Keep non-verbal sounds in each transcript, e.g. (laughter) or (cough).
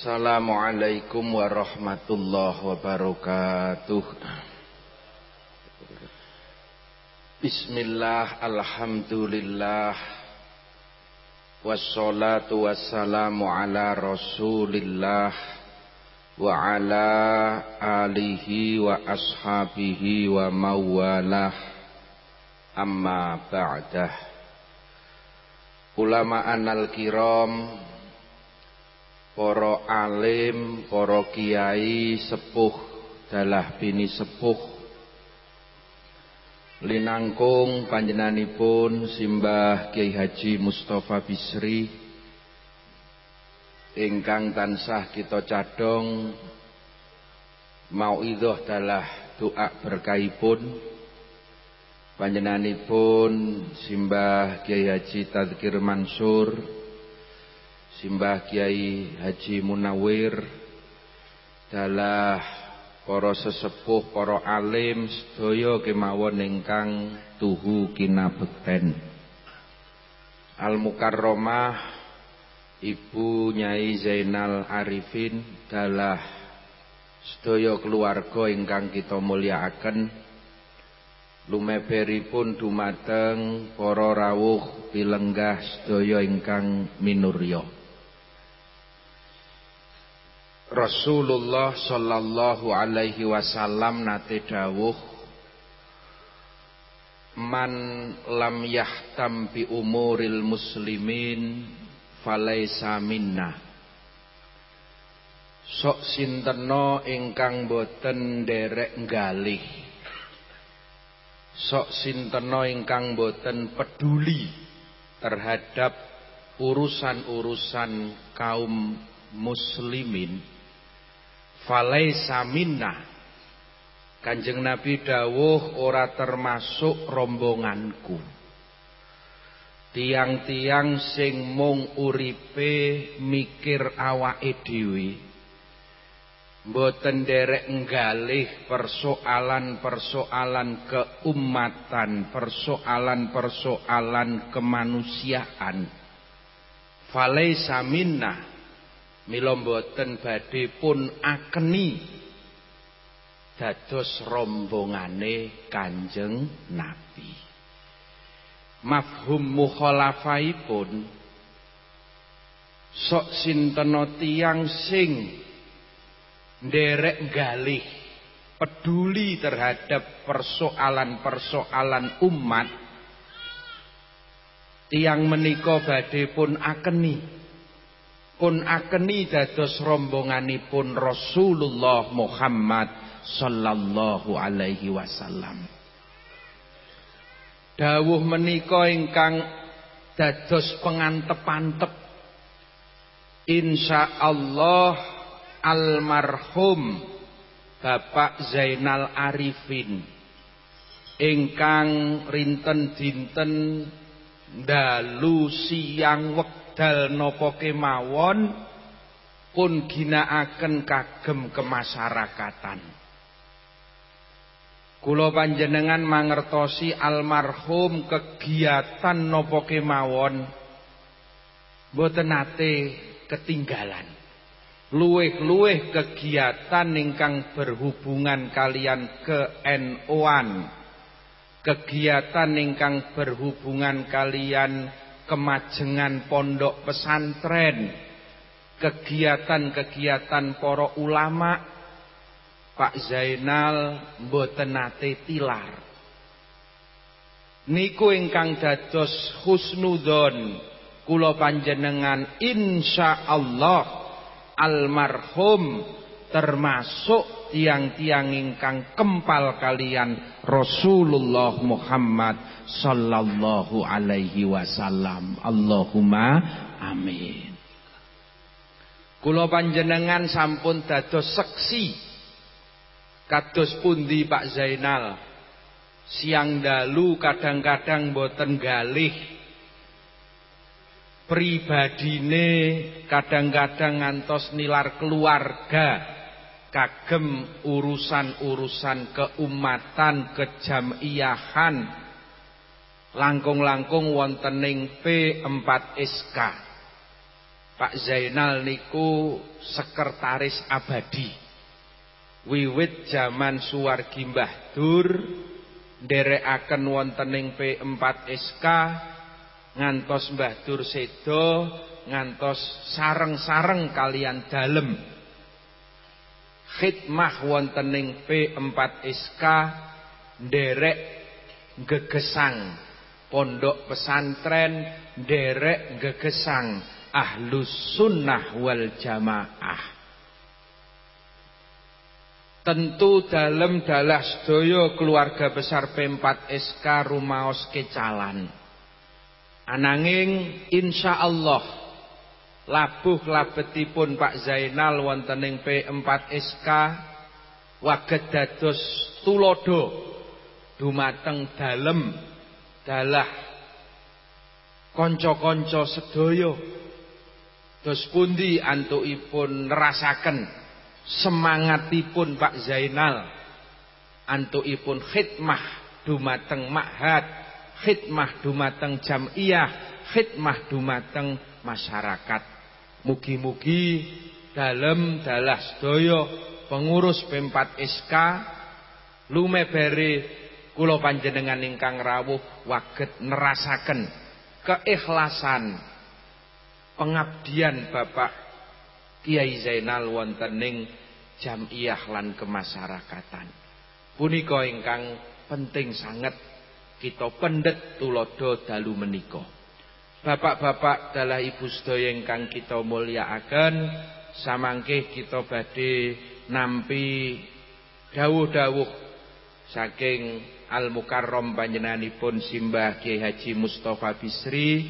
Assalamualaikum warahmatullahi wabarakatuh. Bismillah Alhamdulillah. Wassalatu wassalamu ala rasulillah Wa ala alihi wa ashabihi wa mawalah. Amma ba'dah. Ulama anal kiram Poro alim, poro kiai, sepuh, dalah bini sepuh. Linangkung panjenanipun Simbah Kiai Haji Mustafa Bisri. Ingkang tansah kita cadong mau idoh dalah doa berkaipun. Panjenanipun Simbah Kiai Haji Tadkir Mansur Simbah Kiai Haji Munawir dalah para sesepuh, para alim sedaya kemawon ingkang tuhu kinabekten. Al Mukarramah Ibu Nyai Zainal Arifin dalah sedaya keluarga ingkang kita mulyakaken lumeberipun dumateng para rawuh pilenggah sedaya ingkang minurya. Rasulullah sallallahu alaihi wasallam nate dawuh Man lam yahtam bi umuril muslimin falaisa minna. Sok sinteno ingkang boten derek galih Sok sinteno ingkang boten peduli terhadap urusan-urusan kaum muslimin falaisa minna Kanjeng Nabi dawuh ora termasuk rombonganku. Tiang-tiang sing mung uripe mikir awake dhewe. Mboten derek nggalih persoalan-persoalan keumatan, persoalan-persoalan kemanusiaan. Falaisa minna Mila mboten badhe pun akeni dados rombongane Kanjeng Nabi. Mafhum mukhalafaipun sok sintena tiyang sing nderek galih peduli terhadap persoalan-persoalan umat tiang menika badhe pun akeni pun akeni dados rombonganipun Rasulullah Muhammad sallallahu alaihi wasallam. Dawuh menika ingkang dados pengantep-antep insyaallah almarhum Bapak Zainal Arifin ingkang rinten dinten dalu siang wektu dal napa kemawon pun ginakaken kagem kemasyarakatan. Kula panjenengan mangertosi almarhum kegiatan napa kemawon boten nate ketinggalan. Luweh-luweh kegiatan ingkang berhubungan kalian ke NU-an. Kegiatan ingkang berhubungan kalian kemajengan pondok pesantren, kegiatan-kegiatan para ulama, Pak Zainal mboten nate tilar. Niku ingkang dados husnudon kula panjenengan insyaallah almarhum termasuk tiang-tiang ingkang kempal kalian Rasulullah Muhammad sallallahu alaihi wasallam. Allahumma amin. Kula panjenengan sampun dados seksi kados pundi Pak Zainal. Siang dalu kadang-kadang boten galih pribadine kadang-kadang ngantos nilar keluarga kagem urusan-urusan keumatan kejamiahan. Langkung-langkung wontening P4SK Pak Zainal niku sekretaris abadi. Wiwit zaman suwargi Mbah Dur nderekaken wontening P4 SK ngantos Mbah Dur sedo ngantos sareng-sareng kalian dalem khidmah wontening P4 SK nderek gegesang. Pondok pesantren nderek gegesang. Ahlus sunnah wal jamaah. Tentu dalam dalah sedaya keluarga besar P4 SK rumaos kecalan. Ananging insya Allah labuh labetipun Pak Zainal wontening P4 SK waget dados tulodo dumateng dalem dalah konco-konco sedaya Dos pundi antukipun nerasaken semangatipun Pak Zainal antukipun khidmah dumateng ma'had, khidmah dumateng jamiyah, khidmah dumateng masyarakat. Mugi-mugi dalem dalah sedaya pengurus P4 SK lumebere kula panjenengan ingkang rawuh waget nerasaken keikhlasan pengabdian Bapak Kiai Zainal wontening jamiyah lan kemasyarakatan. Punika ingkang penting sangat kita pendet tulodo dalu menika. Bapak-bapak dalah ibu sedaya ingkang kita mulyakaken, samangke kita badhe nampi dawuh-dawuh saking Al Mukarrom panjenenganipun Simbah Kiai Haji Mustafa Bisri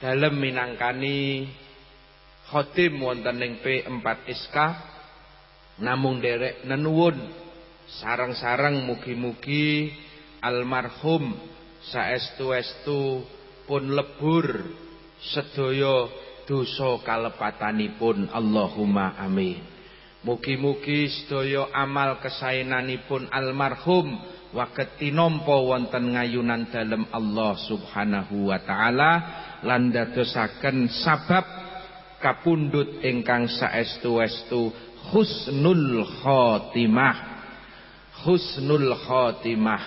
Dalam minangkani khotim wonten ing P4 SK namung derek nenuwun sarang-sarang mugi-mugi almarhum saestu-estu pun lebur sedaya dosa kalepatanipun. Allahumma amin. Mugi-mugi sedaya amal kesaenanipun almarhum waket tinompo wonten ngayunan dalam Allah subhanahu wa ta'ala lan dadosaken sabab kapundhut ingkang saestu-estu husnul khotimah husnul khotimah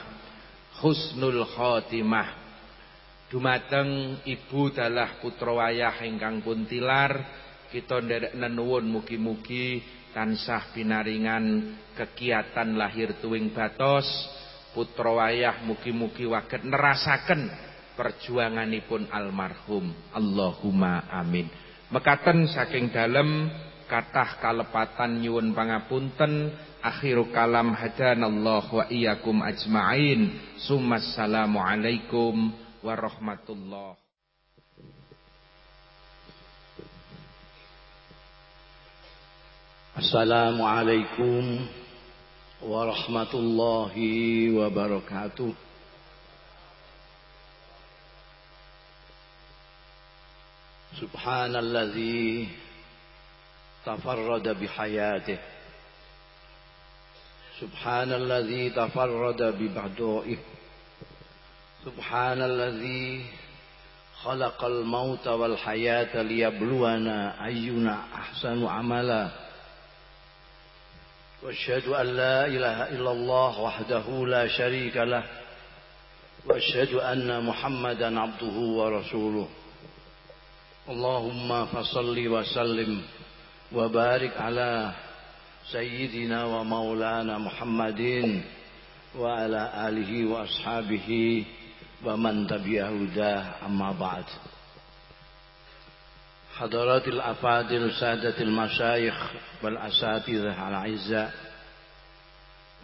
husnul khotimah dumateng ibu dalah putra wayah ingkang puntilar kita nderek nenuwun mugi-mugi tansah pinaringan kegiatan lahir tuwing batos. Putra wayah mugi-mugi waget nerasaken perjuanganipun almarhum. Allahumma amin. Mekaten saking dalem kathah kalepatan nyuwun pangapunten akhiru kalam hadanallah wa iyyakum ajmain. Summassalamu alaikum warahmatullah. Assalamualaikum warahmatullahi wabarakatuh. Subhanalladzi tafarrada bihayatihi Subhanalladzi tafarrada bibadaihi سبحان الذي خلق الموت والحياة ليبلونا أينا أحسن عملا. وأشهد أن لا إله إلا الله وحده لا شريك له. وأشهد أن محمدا عبده ورسوله. اللهم فصل وسلم وبارك على سيدنا ومولانا محمد وعلى آله وأصحابه ومن تبع هداه أما بعد حضرات الأفاضل سادة المشايخ والأساتذة الأعزاء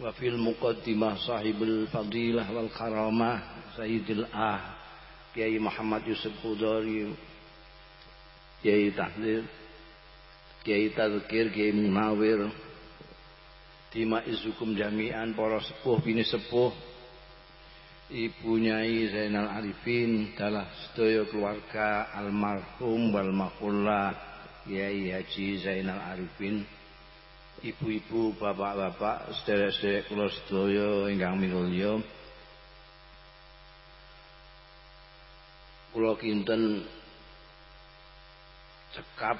وفي المقدمة صاحب الفضيلة والكرامة سيد الآه كي محمد يوسف خضاري Kiai Tahlir Kiai Tadkir Kiai Munawir Tima Izukum Jami'an Para sepuh bini sepuh Ibu Nyai Zainal Arifin Dalah sedaya keluarga Almarhum wal makullah Kiai Haji Zainal Arifin. Ibu-ibu, bapak-bapak, sederek-sederek kula sedaya ingkang minulya. Kula kinten cekap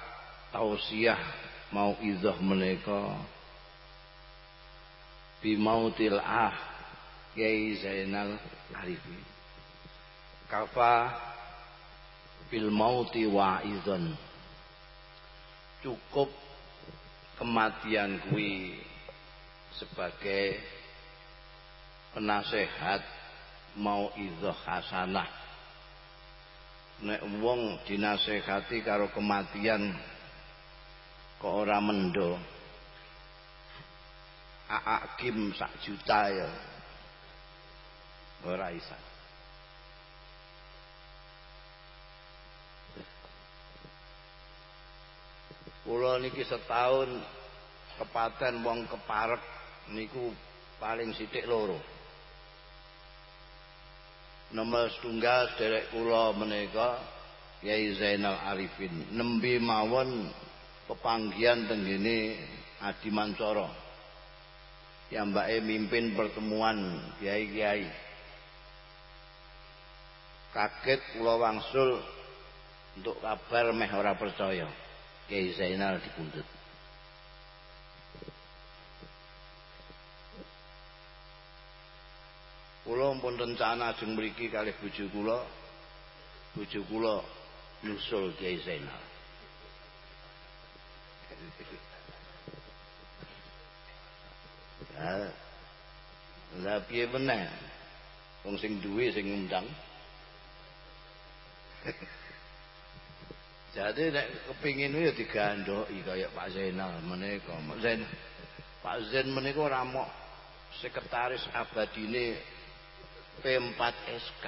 tausiah mau idah menika. Bimautil ah Kiai Zainal Arifin. Kafa bil mauti wa'idhan cukup kematian kuwi sebagai penasehat mau idah hasanah. Nek wong dinasehati karo kematian kok ora mendo? Aakim sak juta ya ora isa Kula niki setahun kepaten wong keparek niku paling sithik loro. Nomor setunggal derek kula menika Yai Zainal Arifin nembe mawon pepanggian tenggene Adi Mancoro. Yang mbake mimpin pertemuan kiai-kiai. Kaget kula wangsul untuk kabar meh ora percaya. Kiai Zainal dipundhut. Kula pun rencana ajeng mriki kalih bojo kula. Bojo kula nyusul Kiai Zainal. (laughs) Lah piye meneh? Wong sing duwe sing ngundang. (laughs) Jadi nek kepingin ya digandoki kaya Pak Zainal menika. Pak Zain Pak Zain menika ora mok sekretaris abadine P4 SK.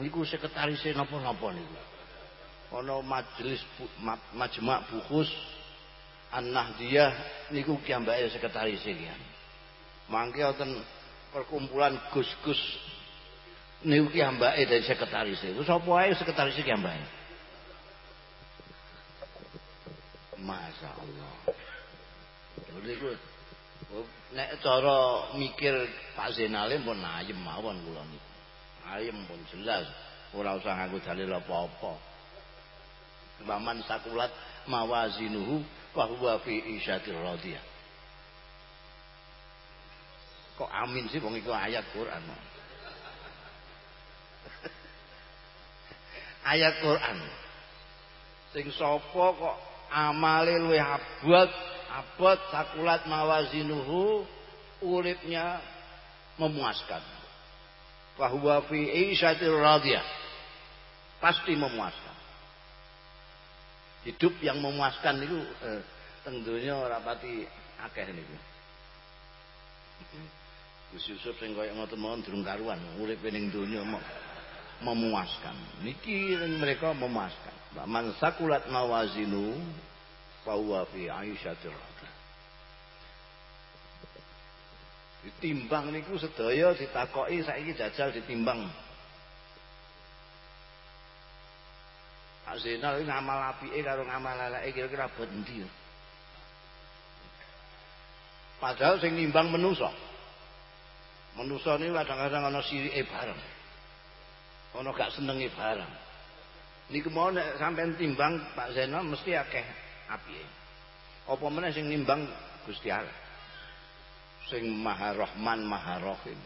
Niku sekretaris napa-napa niku. Ana majelis majma' bukus An-Nahdiyah niku kiambake sekretaris iki. Mangke wonten perkumpulan gus-gus niku kiambake dari sekretaris. Itu sapa ae sekretaris kiambake. Masya Allah. Jadi ku nek cara mikir Pak Zainale pun ayem mawon kula niku. Ayem pun jelas, ora usah nganggo dalil apa-apa. Waman sakulat mawazinuhu wa fi isyatir radiyah. Kok amin sih wong iku ayat Quran. Ayat Quran. Sing sapa kok amale luwih abot abot sakulat mawazinuhu uripnya memuaskan. Bahwa fi isyatir radiyah pasti memuaskan. Hidup yang memuaskan itu eh, tentunya rapati akeh niku. Gus Yusuf sing kaya ngoten mawon durung karuan urip ning donya memuaskan niki mereka memuaskan Man sakulat mawazinu fahuwa fi aisyatir Ditimbang niku sedaya ditakoki saiki jajal ditimbang. Pak Zainal ngamal apike karo ngamal eleke kira-kira abot endi. Padahal sing nimbang menusa. Menusa niku kadang-kadang ana sirike bareng. Ana gak senenge bareng. Niku mau nek sampean timbang Pak Zainal mesti akeh apike. Apa meneh sing nimbang Gusti Allah. Sing Maha Rahman, Maha Rahim.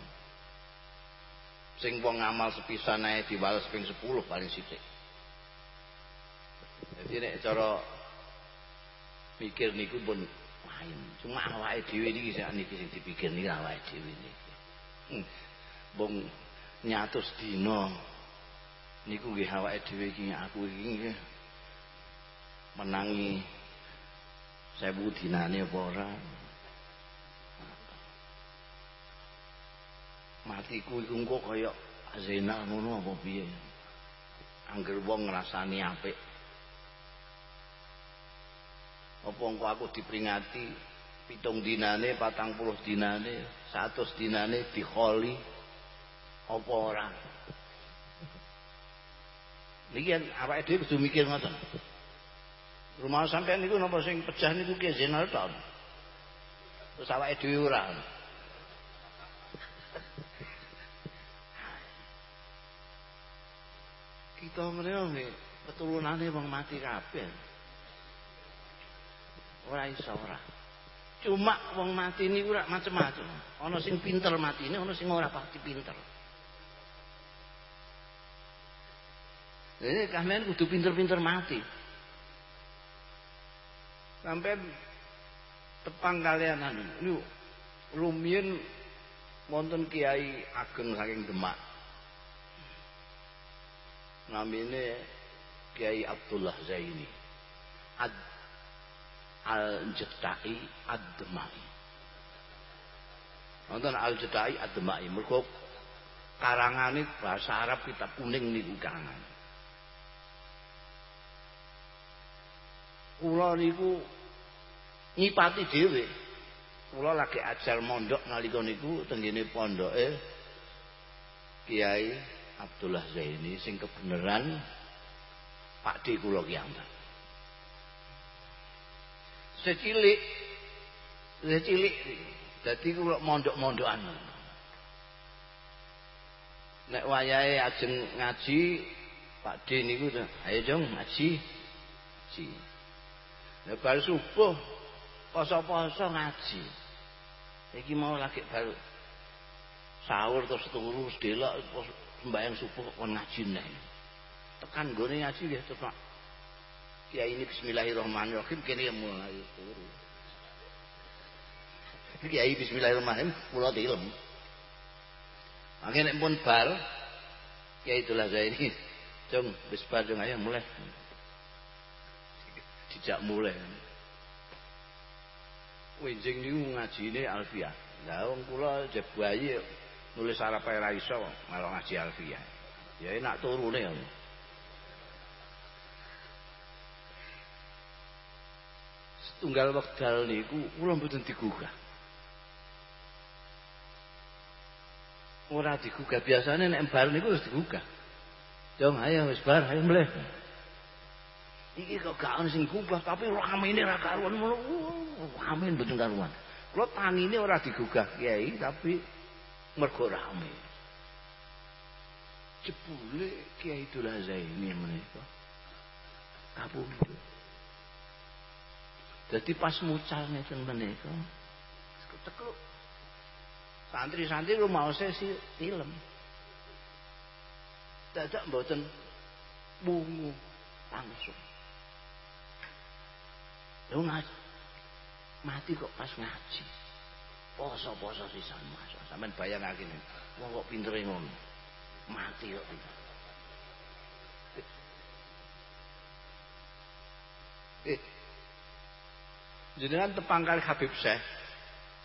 Sing wong ngamal sepisan ae diwales ping 10 paling sithik. Jadi nek cara mikir niku pun lain. Cuma awake dhewe niki sing niki sing dipikir niki awake dhewe niki. Hmm. Bong nyatus dina niku nggih awake dhewe iki aku iki menangi sewu dinane apa ora? Matiku iku engko kaya zina ngono apa piye? Angger wong ngrasani apik. Apa engko aku diperingati pitung dinane patang puluh dinane satu dinane dikholi apa ora Niki awake dhewe kudu mikir ngoten. Rumah sampean niku napa sing pecah niku ki Zainal ta. Terus awake dhewe ora. Kita menika nggih petulunane wong mati kabeh. Ora iso ora. Cuma wong mati niku ora macem-macem. Ana sing pinter matine, ana sing ora pati pinter. Ini kalian kudu pinter-pinter mati. Sampai tepang kalian anu. Ini rumiyin wonten kiai ageng saking Demak. Namine Kiai Abdullah Zaini. Ad Al-Jedai Ad-Demai. Nonton Al-Jedai Ad-Demai. Mergo karangane bahasa Arab kitab kuning niku karangan. Kula niku nyipati dhewe. Kula lagi ajar mondok nalika niku tenggene pondoke Kiai Abdullah Zaini sing kebenaran Pak D kula kiambak. Secilik secilik dadi kula mondok-mondokan. Nek wayahe ajeng ngaji Pak D niku ayo jong ngaji. Ngaji. Nek bar subuh poso-poso ngaji. Iki mau lagi baru sahur terus turu delok sembahyang subuh kon ngaji nek. Tekan gone ngaji nggih tepak. Ya ini bismillahirrahmanirrahim kene mulai turu. Kiai bismillahirrahmanirrahim kula tilem. Nek pun bar ya itulah saya ini. Jom wis bar ayo mulai. Dijak mulai. Wenjing niku ngajine Alfiah. Lah wong kula jeb bayi nulis Arab ae ra iso malah ngaji Alfiah. Ya enak turune ya. Setunggal wekdal niku kula mboten digugah. Ora digugah biasane nek bar niku wis digugah. Jom ayo wis bar ayo mleh. Iki ono sing gugah tapi ramene ra karuan ngono. Amin mboten karuan. Kula tangine ora digugah Kiai tapi mergo rame. Jebule Kiai Dullah Zaini menika. Kabundut. Jadi pas mucal ngeten menika. Tekluk. Santri-santri lu mau sesi film. Dadak mboten bungu langsung. Lu. Mati kok pas ngaji. Poso-poso sisan masuk. Sampeyan bayangake nih. Wong kok pintere ngono. Mati kok pinter. Eh. Jenengan tepang kali Habib Syekh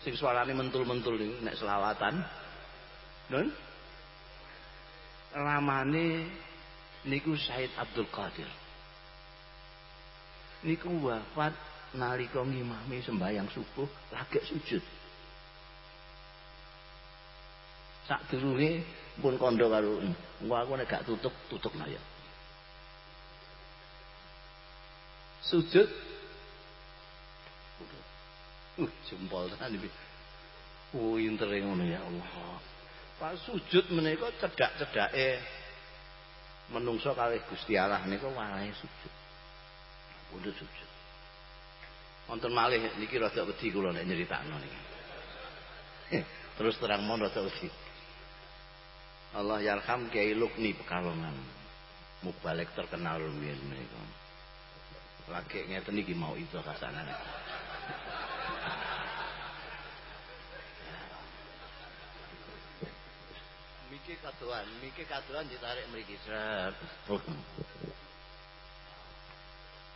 sing suarane mentul-mentul niku nek selawatan. Nun? Ramane niku Said Abdul Qadir. Niku wafat nalika ngimami sembahyang subuh lagi sujud. Sak durunge pun kondo karo engko aku nek gak tutup tutup ya. Sujud Uh, jempol iki. Oh, intere ngono ya Allah. Pas sujud menika cedak-cedake menungso kalih Gusti Allah niku wae sujud. Pundhut sujud. Wonten malih niki rada wedi kula nek nyeritakno niki. Terus terang mon rada wedi. Allah yarham Kiai Lukni Pekalongan. Mubalek terkenal rumiyin menika. Lagi ngeten iki mau itu kasanane. Miki kaduan, miki kaduan ditarik mriki sret.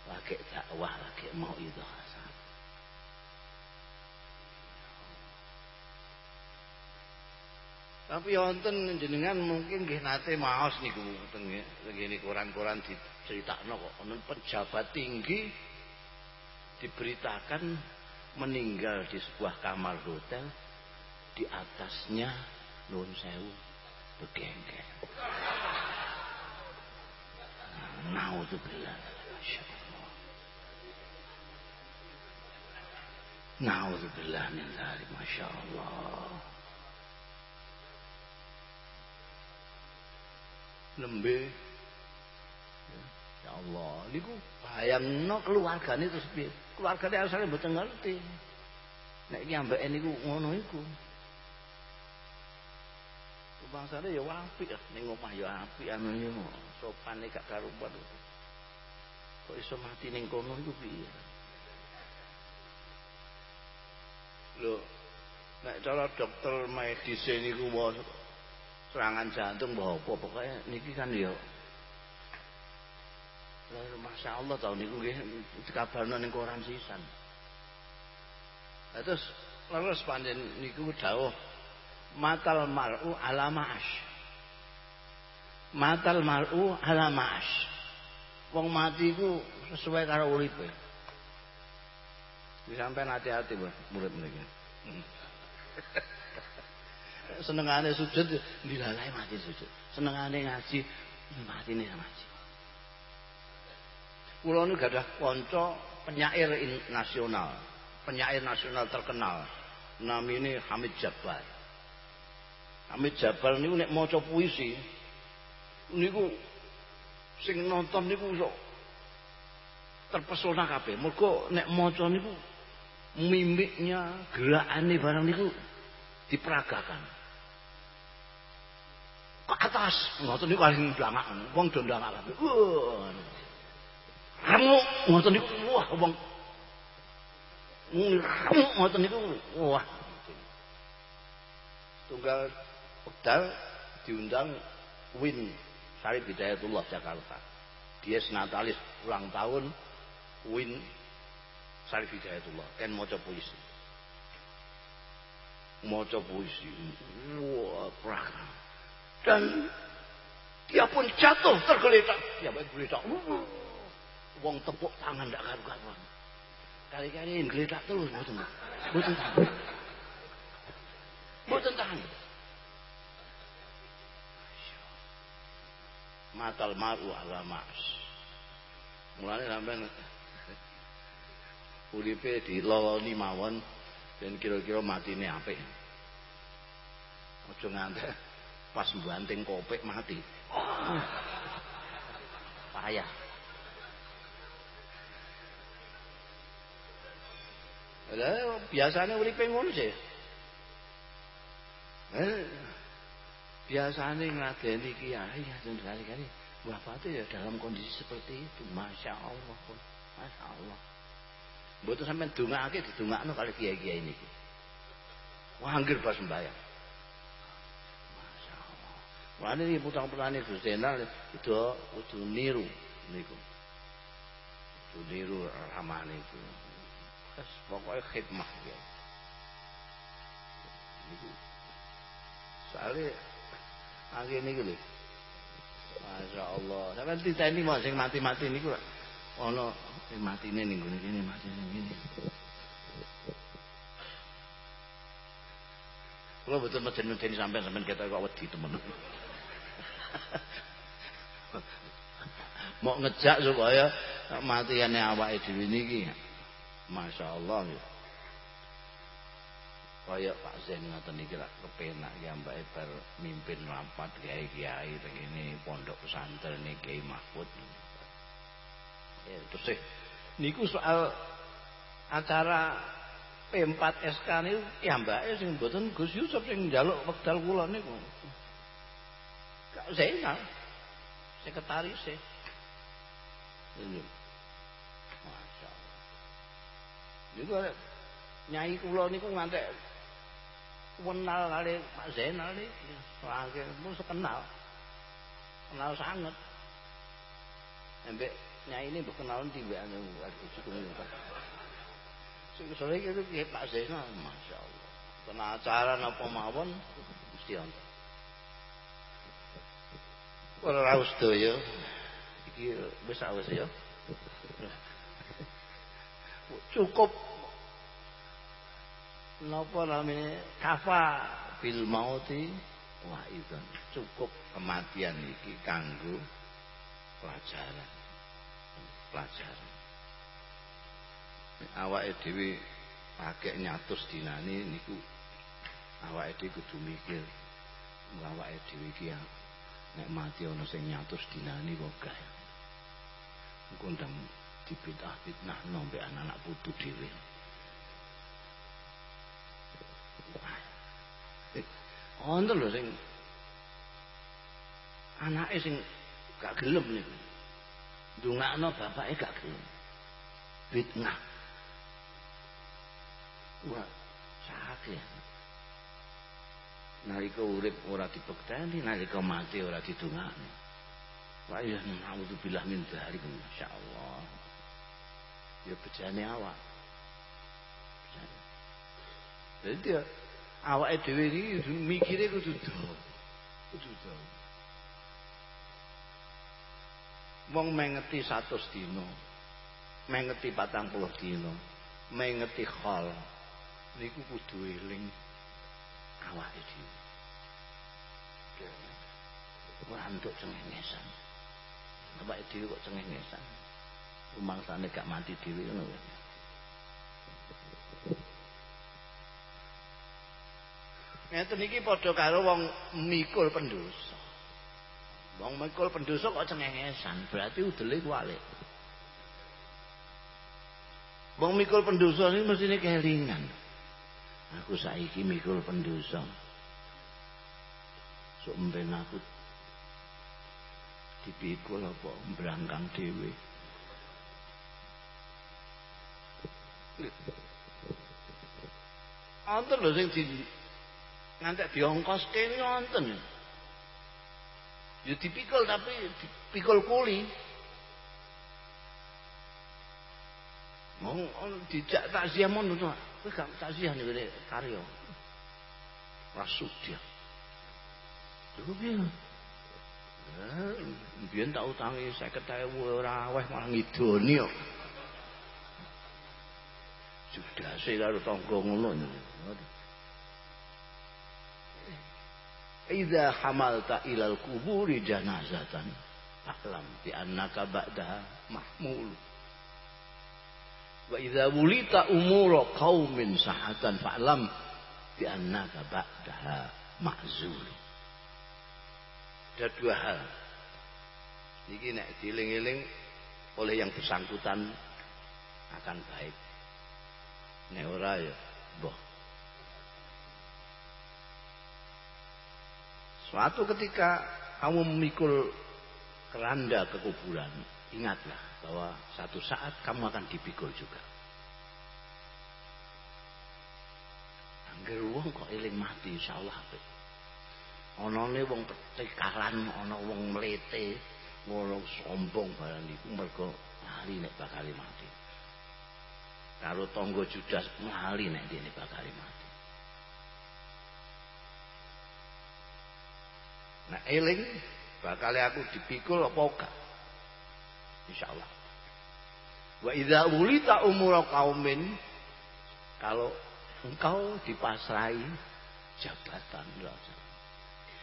Lagi dakwah, lagi mau itu hasan. Tapi wonten jenengan mungkin nggih nate maos niku teng ngene koran-koran diceritakno kok ana pejabat tinggi diberitakan meninggal di sebuah kamar hotel di atasnya nun sewu begengkel. Naudzubillah. Naudzubillah min dzalik, masyaallah. Lembe ya Allah. Niku bayangno keluargane terus piye? Keluargane asale mboten ngerti. Nek iki ambeke niku ngono iku. Bangsane ya apik ning omah ya apik anu yo sopane gak karuan. Kok iso mati ning kono iku piye? Lho, nek cara dokter medis niku serangan jantung mbah apa pokoke niki kan ya Masya Allah tahun niku nggih dikabarno ning koran sisan. Terus leres panjen niku dawuh matal mar'u ala ma'ash. Matal mar'u ala. Wong mati iku sesuai karo uripe. Wis sampean hati-hati, murid mriki. (laughs) Senengane sujud dilalai mati sujud. Senengane ngaji mati nih ngaji. Kula niku gadah kanca penyair nasional, penyair nasional terkenal. Namine Hamid Jabbar. Hamid Jabbar niku nek maca puisi niku sing nonton niku iso terpesona kabeh. Mergo nek maca niku mimiknya, gerakane barang niku diperagakan. Ke atas, ngoten niku paling blangak. Wong do ndangak. Kamu ngoten niku wah wong kamu ngoten niku wah. Tunggal pedal diundang Win Sari Bidayatullah Jakarta. Dia senatalis ulang tahun Win Sari Bidayatullah kan maca puisi. Maca puisi. Wah, perang. Dan dia pun jatuh tergeletak. Ya baik geletak wong tepuk tangan ndak karu-karuan. Kali-kali ngletak terus mboten. Mboten tahan. Mboten tahan. Matal maru ala mas. Mulane sampean uripe diloloni mawon dan kira-kira matine apik. Aja ngantek pas banting kopek mati. Payah. Lah biasane uripe ngono sih. Eh, biasane ngadeni kiai dan kali-kali wafat ya dalam kondisi seperti itu. Masya Allah. Masya Allah. Mboten sampean dongake didongakno kali kiai-kiai niki. Wah anggere pas sembahyang. Masya Allah. Wah ini putang-putane Gus Zainal itu kudu niru niku. Kudu niru ramane itu. Terus pokoknya khidmah ya. Itu. Soalnya angin ini gitu. Masya Allah. Sampai tidak ini mau sing mati-mati ini kok. Ono sing mati ini nih gini gini mati ini gini. Kalau betul betul mesin sampai sampai kita kok wedi temen. (laughs) Mau ngejak supaya matiannya awak dhewe Masya Allah ya. Kaya Pak Zain ngoten iki lak kepenak ya Mbak Ebar mimpin rapat kiai-kiai begini pondok pesantren ini Kiai Mahfud. Ya terus niku soal acara P4 SK niku ya Mbak sing mboten Gus Yusuf sing njaluk wekdal kula niku. Kak Zainal sekretaris e. Iya. Niku nyai kula niku ngantek kenal kali Pak Zainal niki. Pun sekenal. Kenal sangat. Sampai nyai ini berkenalan tiba anu Sing sore iki iki Pak Zainal masyaallah. Kena acara napa mawon mesti wonten. Ora raus doyo. Iki wis awis ya. cukup napa namanya kafa bil mauti wah itu cukup kematian iki kanggo pelajaran pelajaran. Awake dhewe pakai nyatus dinane niku awake dhewe kudu mikir awake dhewe iki nek mati ana sing nyatus dinani kok gak kondang dibitah fitnah nombe anak-anak putu dhewe. Wonten lho sing anake sing gak gelem niku ndongakno bapake gak gelem. Fitnah. Wah sakit nalika urip ora dibekteni nalika mati ora didongakno wa ya naudzubillah min dzalik masyaallah. Ya bejane awak. Jadi dia awake dhewe iki mikire kudu do. Kudu do wong mengeti 100 dina mengeti 40 dina mengeti khol niku kudu eling awake dhewe. Ora entuk cengengesan. Awake dhewe kok cengengesan? Rumangsane gak mati dhewe ngono Ngeten iki padha karo wong mikul pendosa. Wong mikul pendosa kok cengengesan, berarti udele kualik. Wong mikul pendosa ini mestine kelingan. Aku saiki mikul pendosa. Sok mben aku dipikul apa mbrangkang dhewe. Antar lho sing di ngantek diongkoske ini wonten. Ya dipikul tapi dipikul kuli. Mau dijak takziah mon to. Kowe gak takziah niku karya. Rasudya. Lho piye? Ya, biyen tak utangi 50.000 ora aweh malah ngidoni kok. Sudah sih karo tangga ngono. Idza hamalta ilal kuburi janazatan fa'lam bi annaka ba'daha mahmul. Wa idza wulita umura qaumin sahatan fa'lam bi annaka ba'daha ma'zul. Ada dua hal. Iki nek dieling-eling oleh yang bersangkutan akan baik. Nek ora ya boh. Suatu ketika kamu memikul keranda ke kuburan, ingatlah bahwa satu saat kamu akan dipikul juga. Angger wong kok eling mati insyaallah apik. Anane wong tekalan, ana wong mlete, ngono sombong barang iku mergo lali nek bakal mati. Karo tangga Judas lali nek dene bakal mati. Nah eling bakal aku dipikul apa enggak? Insyaallah. Wa idza ulita umur kaumin kalau engkau dipasrai jabatan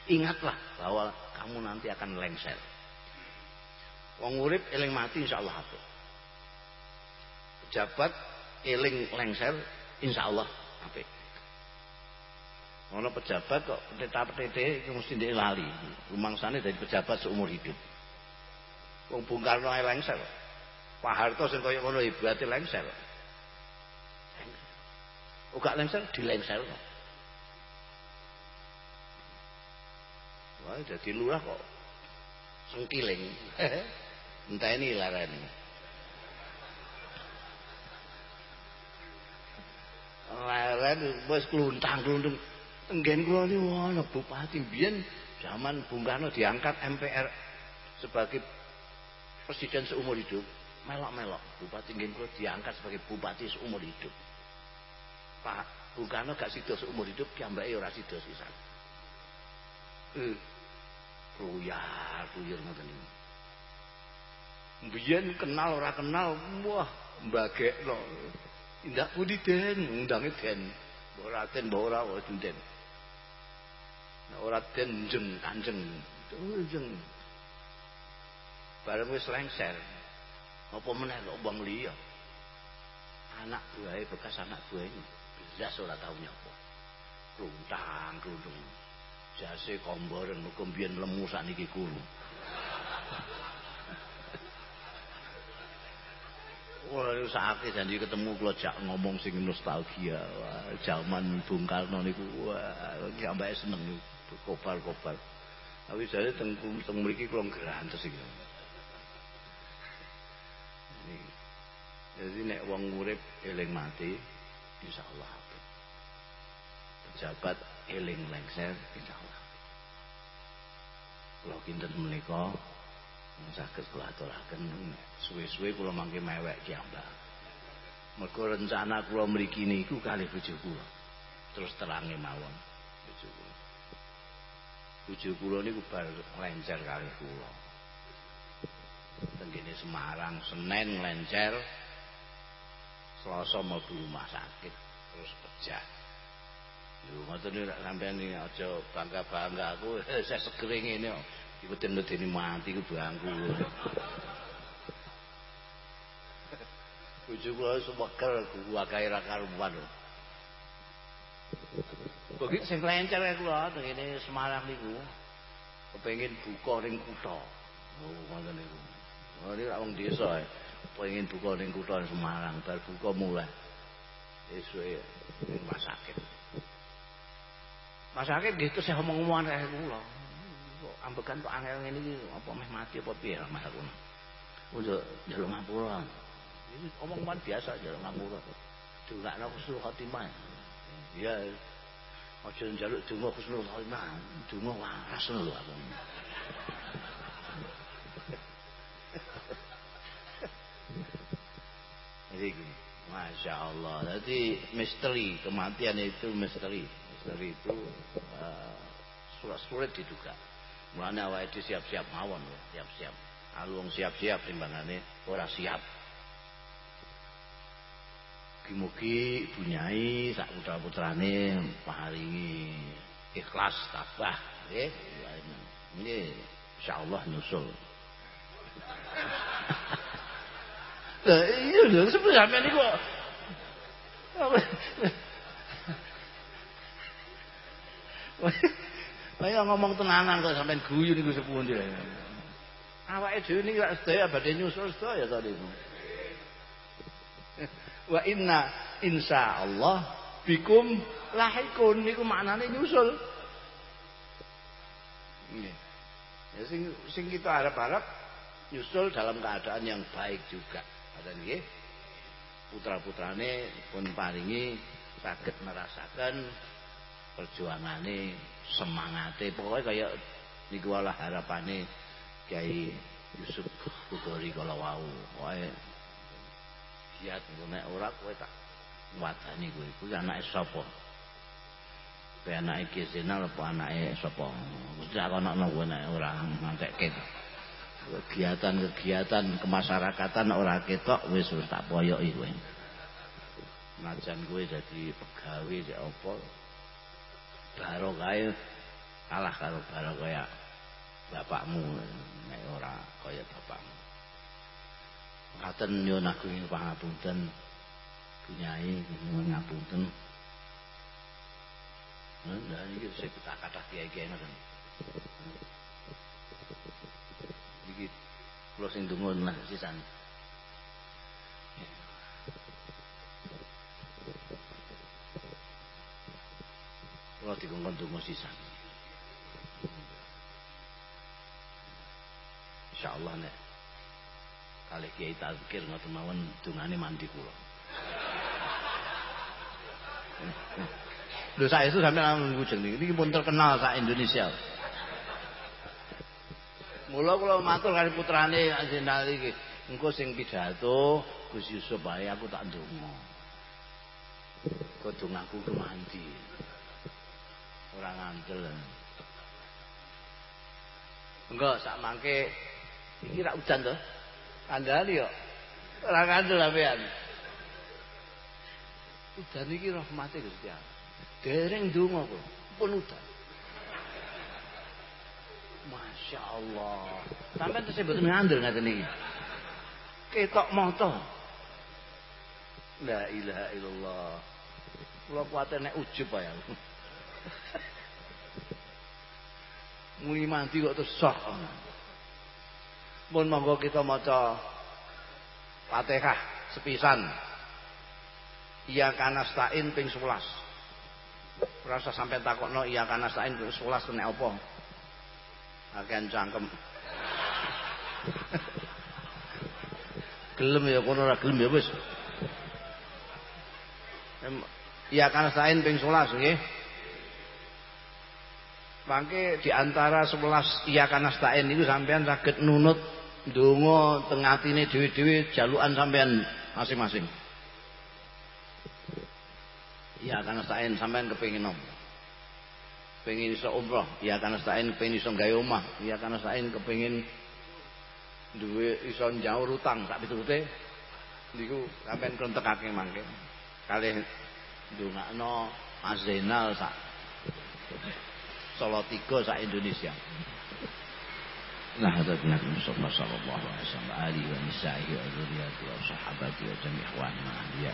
ingatlah bahwa kamu nanti akan lengser. Wong urip eling mati insyaallah apik. Pejabat eling lengser insyaallah apik. Ono pejabat kok peteta-petete iki mesti ndek lali. Rumangsane dari pejabat seumur hidup. Wong Bung Karno ae lengser. Pak Harto sing kaya ngono hebate lengser. Uga lengser dilengser. Wah, jadi lurah kok sengkiling. (laughs) Entah ini larani. Laren wis kluntang-kluntung Enggen kula ni ana bupati biyen zaman Bung Karno diangkat MPR sebagai presiden seumur hidup. Melok-melok bupati enggen kula diangkat sebagai bupati seumur hidup. Pak Bung Karno gak sida seumur hidup kiambake ora sida sisan. Eh ruyar ruyar ngoten niku. Biyen kenal ora kenal, wah mbagekno. Indak pudi den, undange den. Mbok raten mbok ora wae den. ora denjeng kanjeng. Denjeng bareng wis lengser. Apa meneh kok wong liya anak buahe bekas anak buahe blas ora tau nyopo kluntang kluntung jase komboren muga mbiyen lemu sakniki kulo Wah, sakit jadi ketemu kalau jak ngomong sing nostalgia, wah, zaman Bung Karno niku wah, sampai seneng kopal-kopal. Tapi saya teng teng mriki kula grantes iki. Jadi nek wong urip eling mati insyaallah apik. Pejabat eling lengser insyaallah. Kula kinten menika saged kula aturaken suwe-suwe kula mangke mewek kiambak. Mergo rencana kula mriki niku kalih bojo kula. Terus terange mawon bojo kula. Bojo kula niku bar lencer kalih kula. Tenggene Semarang, Senen nglencer. Selasa mlebu rumah sakit terus pejah. Lho ngoten nek sampean aja bangga-bangga aku (laughs) saya segering ngene den mati ku bangku. Bojo kula semeker gua kae ra karuan. Begitu sing lencer kula tengene Semarang niku. Kepengin buka ring kutha. Oh ngoten niku. Oh iki wong desa. Pengen buka ning kutha Semarang, bar buka mulai. Esuke ning rumah sakit. Rumah sakit gitu saya ngomong-ngomongan kayak kula. Kok ambekan kok angel ngene iki apa meh mati apa piye mas aku. Udah jalur ngapura. Ini omongan biasa jalur ngapura. Dungakno husnul khotimah. Iya. Aja njaluk donga husnul khotimah. Donga waras lho aku. Jadi Masya Allah. Jadi misteri kematian itu misteri. Misteri itu uh, sulit diduga. Mulane awake dhewe siap-siap mawon siap-siap. Alung siap-siap timbangane ora siap. Mugi-mugi Ibu Nyai sak putra-putrane paringi ikhlas tabah nggih. Nggih, insyaallah nyusul. (laughs) Lah iya lho sampean niku kok. (laughs) Kaya ngomong tenanan kok sampean guyu niku sepundi. Awake dhewe niki lak sedaya badhe nyusul sedaya to niku. Wa inna insyaallah bikum lahikun niku maknane nyusul. Ya sing sing kita harap-harap nyusul dalam keadaan yang baik juga. Ada nggih. Putra-putrane pun paringi saged merasakan perjuangane semangate pokoknya kaya niku walah harapane Kiai Yusuf Kudori kalau wau. Wae giat nek ora kowe tak wadani kowe kuwi anake sapa? Kowe anake Ki Zainal apa anake sapa? Mesti ana kowe nek ora ngantekke kegiatan-kegiatan kemasyarakatan ora ketok wis tak poyoki kowe. Najan kowe dadi pegawe cek apa barokah kalah karo barokah bapakmu nek ora kaya bapakmu. Ngaten nyuwun agung pangapunten Bunyai nyuwun ngapunten. Nah, iki sing kata-kata kiai-kiai ngoten. iki kula sing donga lah sisan kula dikongkon donga sisan insyaallah nek kali kiai tazkir ngoten mawon dungane mandi kula Lho saya itu sampai nanggung jeneng ini pun terkenal sak Indonesia. Mula kula matur kali putrane Jenderal iki. Engko sing pidato Gus Yusuf bae aku tak ndonga. Kok dongaku kemanti. Ora ngandel. Enggak sak mangke iki rak udan to. Kandhani yo. Ora ngandel sampean. Udan iki rahmate Gusti Allah. Dereng donga kok. Pun udan. Masya Allah. Sampai itu saya betul ngandel ngaten iki. Ketok moto. La ilaha illallah. Kula kuwatir nek ujub ya. Muni mandi kok terus sok. Mun monggo kita maca Fatihah sepisan. Iya kanastain ping 11 ora sampai takokno iya kanastain ping 11 kena apa? Akean cangkem (laughs) gelem ya kono ora gelem ya wis. Iya kanastain ping 11 nggih Mangke di antara sebelas iya kanastain itu sampean sakit nunut dungo tengatine dewi-dewi jaluan sampean masing-masing. Iya kanastain sampean kepingin om, Pengen iso umroh, iya kanastain kepingin iso gawe omah, iya kanastain kepingin duwe iso jauh utang sak pitute niku sampean krentekake mangke. Kalian ndongakno Mas Zainal sak. Salatiga sa Indonesia. Nah, hadapi Nabi Mustafa sallallahu alaihi wasallam, alihi wa nisa'i wa dzurriyyati wa sahabati wa jami'i ikhwani wa ahliya.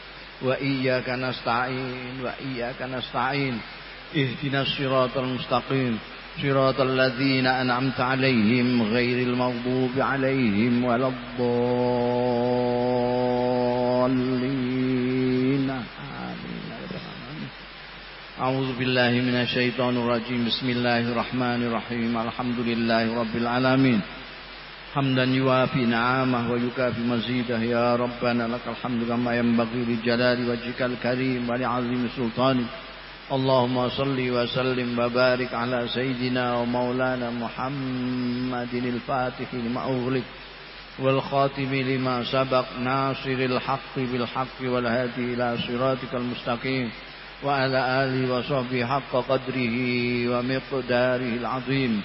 وإياك نستعين وإياك نستعين اهدنا الصراط المستقيم صراط الذين أنعمت عليهم غير المغضوب عليهم ولا الضالين أعوذ بالله من الشيطان الرجيم بسم الله الرحمن الرحيم الحمد لله رب العالمين حمدا يوافي نعامه ويكافي مزيده. يا ربنا لك الحمد كما ينبغي لجلال وجهك الكريم ولعظيم سلطانك. اللهم صل وسلم وبارك على سيدنا ومولانا محمد الفاتح لما أغلق والخاتم لما سبق ناصر الحق بالحق والهادي إلى صراطك المستقيم وعلى آله وصحبه حق قدره ومقداره العظيم.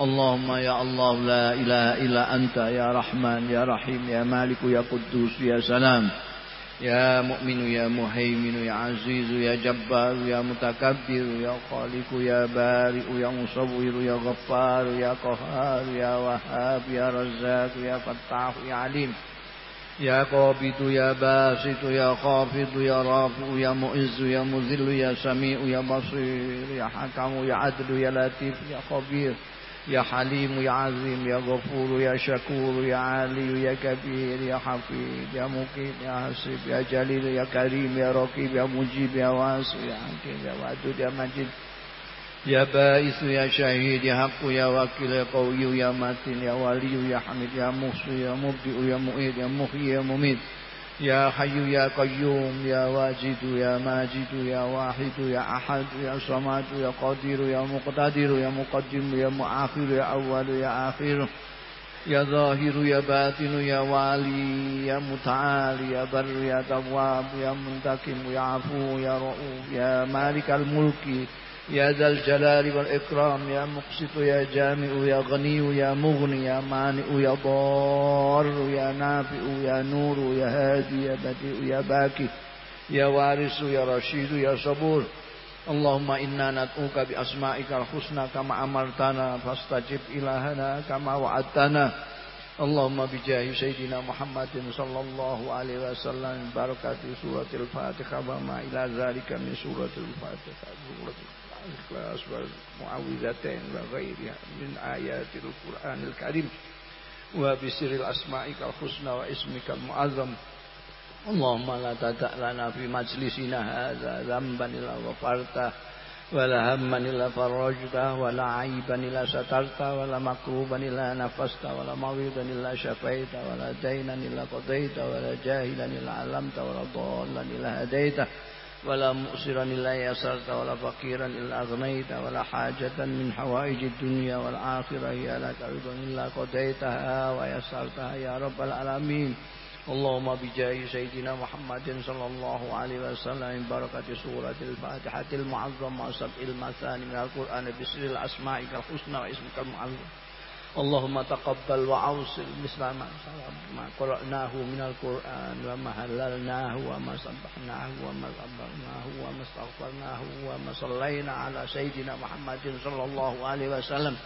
اللهم يا الله لا إله إلا أنت يا رحمن يا رحيم يا مالك يا قدوس يا سلام يا مؤمن يا مهيمن يا عزيز يا جبار يا متكبر يا خالق يا بارئ يا مصور يا غفار يا قهار يا وهاب يا رزاق يا فتاح يا عليم يا قابض يا باسط يا خافض يا رافع يا مؤز يا مذل يا سميع يا بصير يا حكم يا عدل يا لطيف يا خبير يا حليم يا عظيم يا غفور يا شكور يا علي يا كبير يا حفيظ يا مقيم يا حسيب يا جليل يا كريم يا رقيب يا مجيب يا واسع يا حكيم يا ودود يا مجيد يا بائس يا شهيد يا حق يا وكيل يا قوي يا متين يا ولي يا حميد يا محصي يا مبدئ يا مؤيد يا محيي يا مميت. يا حي يا قيوم يا واجد يا ماجد يا واحد يا أحد يا صمد يا قدير يا مقتدر يا مقدم يا مؤخر يا أول يا آخر يا ظاهر يا باطن يا والي يا متعال يا بر يا تواب يا منتقم يا عفو يا رؤوف يا مالك الملك يا ذا الجلال والإكرام يا مقسط يا جامع يا غني يا مغني يا مانع يا ضار يا نافع يا نور يا هادي يا بديع يا باكي يا وارث يا رشيد يا صبور. اللهم إنا ندعوك بأسمائك الحسنى كما أمرتنا فاستجب إلهنا كما وعدتنا. اللهم بجاه سيدنا محمد صلى الله عليه وسلم. بركة سورة الفاتحة وما إلى ذلك من سورة الفاتحة. سورة الإخلاص والمعوذتين وغيرها من آيات القرآن الكريم. وبسر الأسماء الحسنى واسمك المعظم. اللهم لا تدع لنا في مجلسنا هذا ذنبا إلا غفرته ولا هما إلا فرجته ولا عيبا إلا سترته ولا مكروبا إلا نفست ولا مريضا إلا شفيت ولا دينا إلا قضيت ولا جاهلا إلا علمت ولا ضالا إلا هديته. ولا مؤسرا إلا يسرت ولا فقيرا إلا أغنيت ولا حاجة من حوائج الدنيا والآخرة هي لك رضا إلا قضيتها ويسرتها يا رب العالمين. اللهم بجاه سيدنا محمد صلى الله عليه وسلم بركة سورة الفاتحة المعظمة سبع المثاني من القرآن بسر الأسماء الحسنى واسمك المعظم. اللهم تقبل وعوصل مثل ما قرأناه من القرآن وما هللناه وما سبحناه وما أبرناه وما استغفرناه وما صلينا على سيدنا محمد صلى الله عليه وسلم.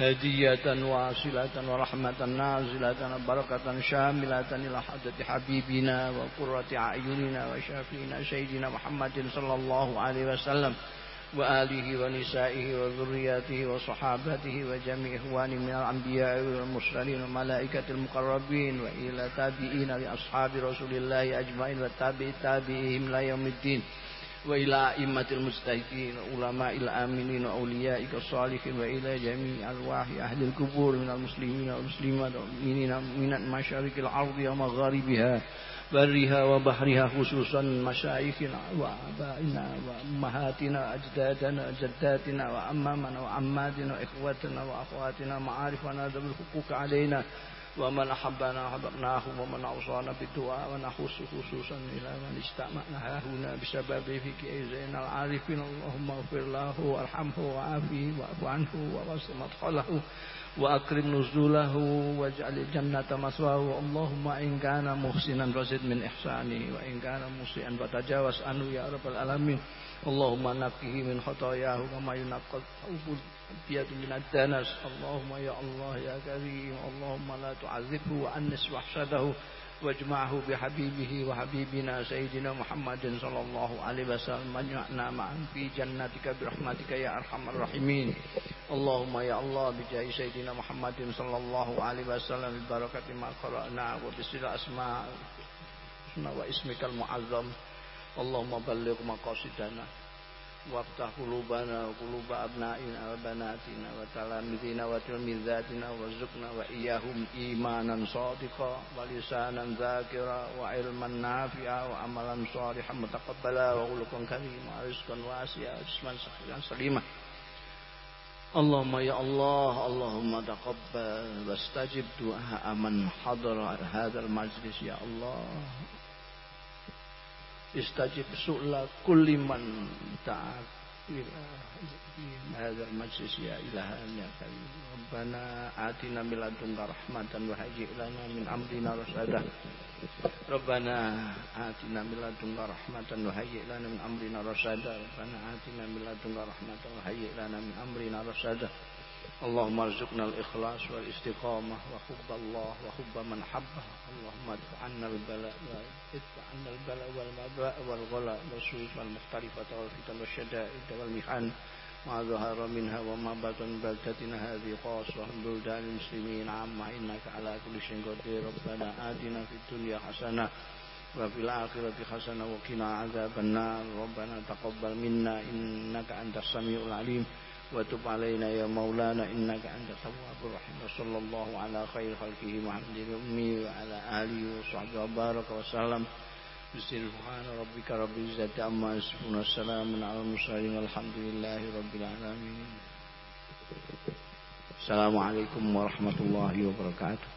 هدية واصلة ورحمة نازلة بركة شاملة إلى حضرة حبيبنا وقرة أعيننا وشافينا سيدنا محمد صلى الله عليه وسلم. وآله ونسائه وذرياته وصحابته وجميع إخوانه من الأنبياء والمرسلين والملائكة المقربين وإلى تابعين لأصحاب رسول الله أجمعين والتابع تابعهم لا يوم الدين وإلى أئمة المجتهدين وعلماء الآمنين وأوليائك الصالحين وإلى جميع أرواح أهل القبور من المسلمين والمسلمات والمؤمنين من المشارق الأرض ومغاربها برها وبحرها خصوصا مشايخنا وآبائنا وأمهاتنا أجدادنا جداتنا وأمامنا وعماتنا وإخوتنا وأخواتنا معارفنا ذوي الحقوق علينا. ومن أحبنا أحببناه ومن أوصانا بالدعاء ونخص خصوصا إلى من استعملنا هنا بسبب فيك زين العارفين اللهم اغفر له وارحمه وعافيه واعف عنه ووسع مدخله وأكرم نزوله واجعل الجنة مثواه اللهم إن كان محسنا فزد من إحسانه وإن كان مسيئا فتجاوز عنه يا رب العالمين اللهم نقه من خطاياه كما ينقى الثوب الأبيض من الدنس اللهم يا الله يا كريم. اللهم لا تعذبه وأنس وحشده واجمعه بحبيبه وحبيبنا سيدنا محمد صلى الله عليه وسلم. واجمعنا معا في جنتك برحمتك يا أرحم الراحمين. اللهم يا الله بجاه سيدنا محمد صلى الله عليه وسلم ببركة ما قرأنا وبسر أسماء واسمك المعظم. اللهم بلغ مقاصدنا. وافتح قلوبنا وقلوب أبنائنا وبناتنا وتلامذنا وتلميذاتنا وارزقنا وإياهم إيمانا صادقا ولسانا ذاكرا وعلما نافعا وعملا صالحا متقبلا وخلقا كريما ورزقا واسعا جسما صحيحا سليما. اللهم يا الله اللهم تقبل واستجب دعاء من حضر هذا المجلس يا الله. istajib su'la kuliman ta'at hadzal majlis ya ilahanya kami rabbana atina min ladunka rahmatan wa hayyi lana min amrina rasada rabbana atina min ladunka rahmatan wa hayyi lana min amrina rasada rabbana atina min ladunka rahmatan wa hayyi lana min amrina rasada اللهم ارزقنا الإخلاص والاستقامة وحب الله وحب من حبه. اللهم ادفع عنا البلاء ادفع عنا البلاء والمباء والغلاء والسوء والمختلفة والفتن والشدائد والمحن. ما ظهر منها وما بطن بلدتنا هذه خاصة بلدان المسلمين عامة. إنك على كل شيء قدير. ربنا آتنا في الدنيا حسنة وفي الآخرة حسنة وقنا عذاب النار. ربنا تقبل منا إنك أنت السميع العليم. وتب علينا يا مولانا إنك أنت التواب الرحيم وصلى الله على خير خلقه محمد الأمي وعلى آله وصحبه وبارك وسلم سبحان ربك رب العزة عما يصفون والسلام على المرسلين والحمد لله رب العالمين السلام عليكم ورحمة الله وبركاته